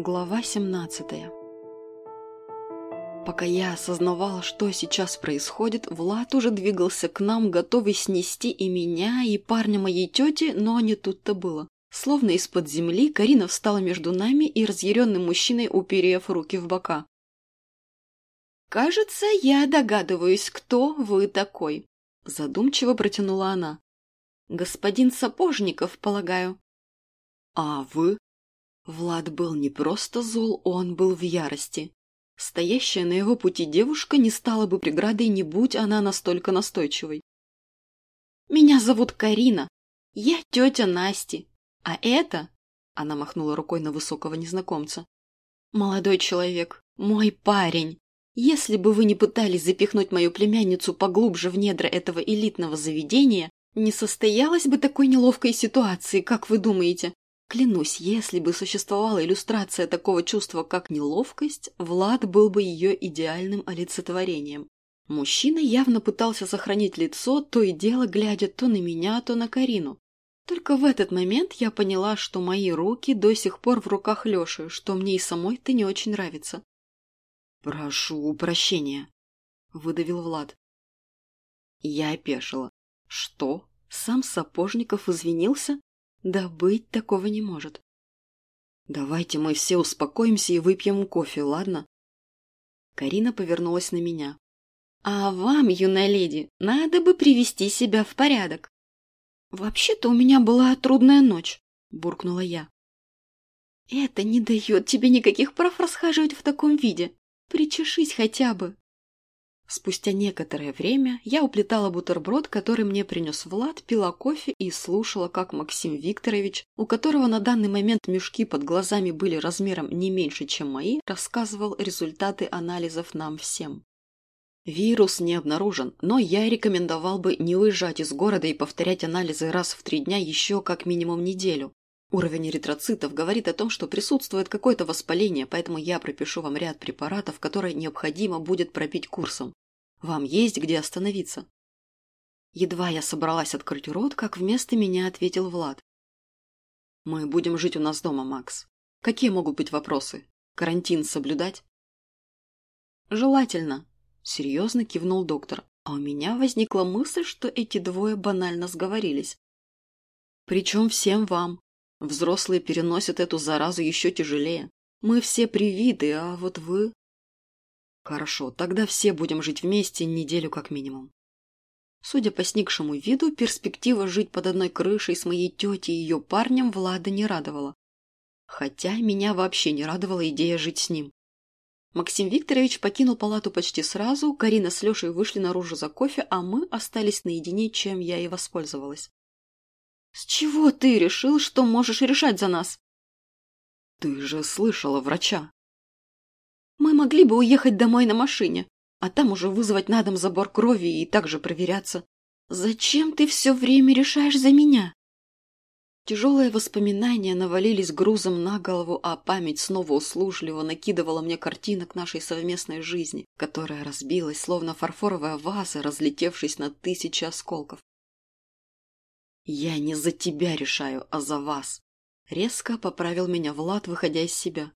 Глава 17 Пока я осознавала, что сейчас происходит, Влад уже двигался к нам, готовый снести и меня, и парня моей тети, но не тут-то было. Словно из-под земли Карина встала между нами и разъяренным мужчиной, уперев руки в бока. «Кажется, я догадываюсь, кто вы такой», – задумчиво протянула она. «Господин Сапожников, полагаю». «А вы?» Влад был не просто зол, он был в ярости. Стоящая на его пути девушка не стала бы преградой, не будь она настолько настойчивой. «Меня зовут Карина. Я тетя Насти. А это...» Она махнула рукой на высокого незнакомца. «Молодой человек, мой парень. Если бы вы не пытались запихнуть мою племянницу поглубже в недра этого элитного заведения, не состоялась бы такой неловкой ситуации, как вы думаете?» Клянусь, если бы существовала иллюстрация такого чувства, как неловкость, Влад был бы ее идеальным олицетворением. Мужчина явно пытался сохранить лицо, то и дело глядя то на меня, то на Карину. Только в этот момент я поняла, что мои руки до сих пор в руках Леши, что мне и самой-то не очень нравится. «Прошу прощения», — выдавил Влад. Я опешила. «Что? Сам Сапожников извинился? Да быть такого не может. Давайте мы все успокоимся и выпьем кофе, ладно? Карина повернулась на меня. А вам, юная леди, надо бы привести себя в порядок. Вообще-то у меня была трудная ночь, буркнула я. Это не дает тебе никаких прав расхаживать в таком виде. Причешись хотя бы. Спустя некоторое время я уплетала бутерброд, который мне принес Влад, пила кофе и слушала, как Максим Викторович, у которого на данный момент мешки под глазами были размером не меньше, чем мои, рассказывал результаты анализов нам всем. Вирус не обнаружен, но я рекомендовал бы не уезжать из города и повторять анализы раз в три дня еще как минимум неделю. Уровень эритроцитов говорит о том, что присутствует какое-то воспаление, поэтому я пропишу вам ряд препаратов, которые необходимо будет пропить курсом. Вам есть где остановиться. Едва я собралась открыть рот, как вместо меня ответил Влад. Мы будем жить у нас дома, Макс. Какие могут быть вопросы? Карантин соблюдать? Желательно, серьезно кивнул доктор. А у меня возникла мысль, что эти двое банально сговорились. Причем всем вам, Взрослые переносят эту заразу еще тяжелее. Мы все привиты, а вот вы... Хорошо, тогда все будем жить вместе неделю как минимум. Судя по сникшему виду, перспектива жить под одной крышей с моей тетей и ее парнем Влада не радовала. Хотя меня вообще не радовала идея жить с ним. Максим Викторович покинул палату почти сразу, Карина с Лешей вышли наружу за кофе, а мы остались наедине, чем я и воспользовалась. «С чего ты решил, что можешь решать за нас?» «Ты же слышала врача». «Мы могли бы уехать домой на машине, а там уже вызвать на дом забор крови и также проверяться. Зачем ты все время решаешь за меня?» Тяжелые воспоминания навалились грузом на голову, а память снова услужливо накидывала мне картинок нашей совместной жизни, которая разбилась, словно фарфоровая ваза, разлетевшись на тысячи осколков. «Я не за тебя решаю, а за вас!» Резко поправил меня Влад, выходя из себя.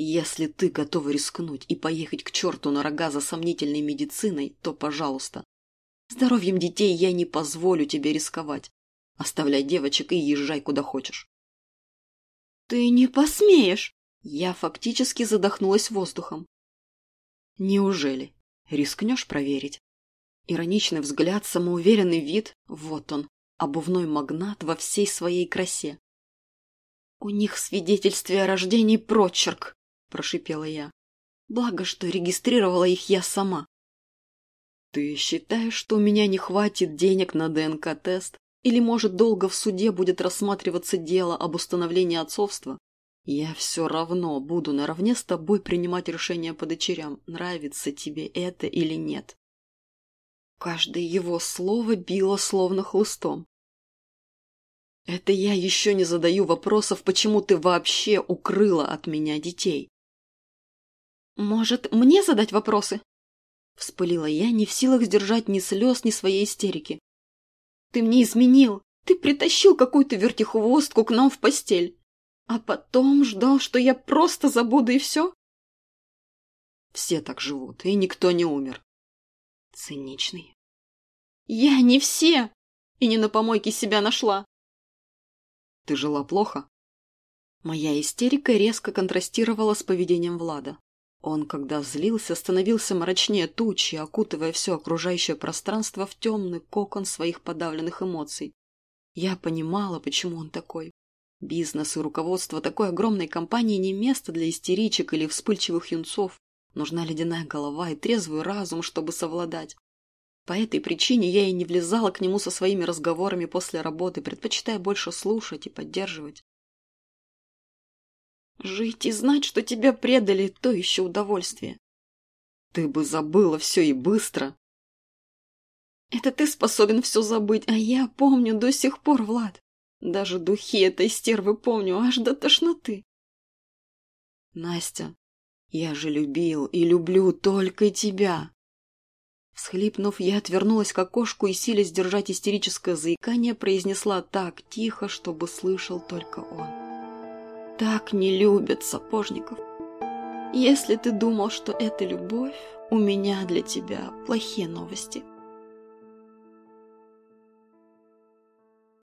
«Если ты готова рискнуть и поехать к черту на рога за сомнительной медициной, то пожалуйста. Здоровьем детей я не позволю тебе рисковать. Оставляй девочек и езжай куда хочешь». «Ты не посмеешь!» Я фактически задохнулась воздухом. «Неужели? Рискнешь проверить?» Ироничный взгляд, самоуверенный вид – вот он, обувной магнат во всей своей красе. «У них в свидетельстве о рождении прочерк», – прошипела я. «Благо, что регистрировала их я сама». «Ты считаешь, что у меня не хватит денег на ДНК-тест? Или, может, долго в суде будет рассматриваться дело об установлении отцовства? Я все равно буду наравне с тобой принимать решение по дочерям, нравится тебе это или нет. Каждое его слово било словно хлыстом. «Это я еще не задаю вопросов, почему ты вообще укрыла от меня детей?» «Может, мне задать вопросы?» Вспылила я, не в силах сдержать ни слез, ни своей истерики. «Ты мне изменил! Ты притащил какую-то вертихвостку к нам в постель! А потом ждал, что я просто забуду и все? Все так живут, и никто не умер. Циничный. Я не все! И не на помойке себя нашла. Ты жила плохо? Моя истерика резко контрастировала с поведением Влада. Он, когда злился, становился мрачнее тучи, окутывая все окружающее пространство в темный кокон своих подавленных эмоций. Я понимала, почему он такой. Бизнес и руководство такой огромной компании не место для истеричек или вспыльчивых юнцов. Нужна ледяная голова и трезвый разум, чтобы совладать. По этой причине я и не влезала к нему со своими разговорами после работы, предпочитая больше слушать и поддерживать. Жить и знать, что тебя предали, то еще удовольствие. Ты бы забыла все и быстро. Это ты способен все забыть, а я помню до сих пор, Влад. Даже духи этой стервы помню, аж до тошноты. Настя, я же любил и люблю только тебя. Всхлипнув, я отвернулась к окошку и, силясь держать истерическое заикание, произнесла так тихо, чтобы слышал только он так не любят сапожников. Если ты думал, что это любовь, у меня для тебя плохие новости.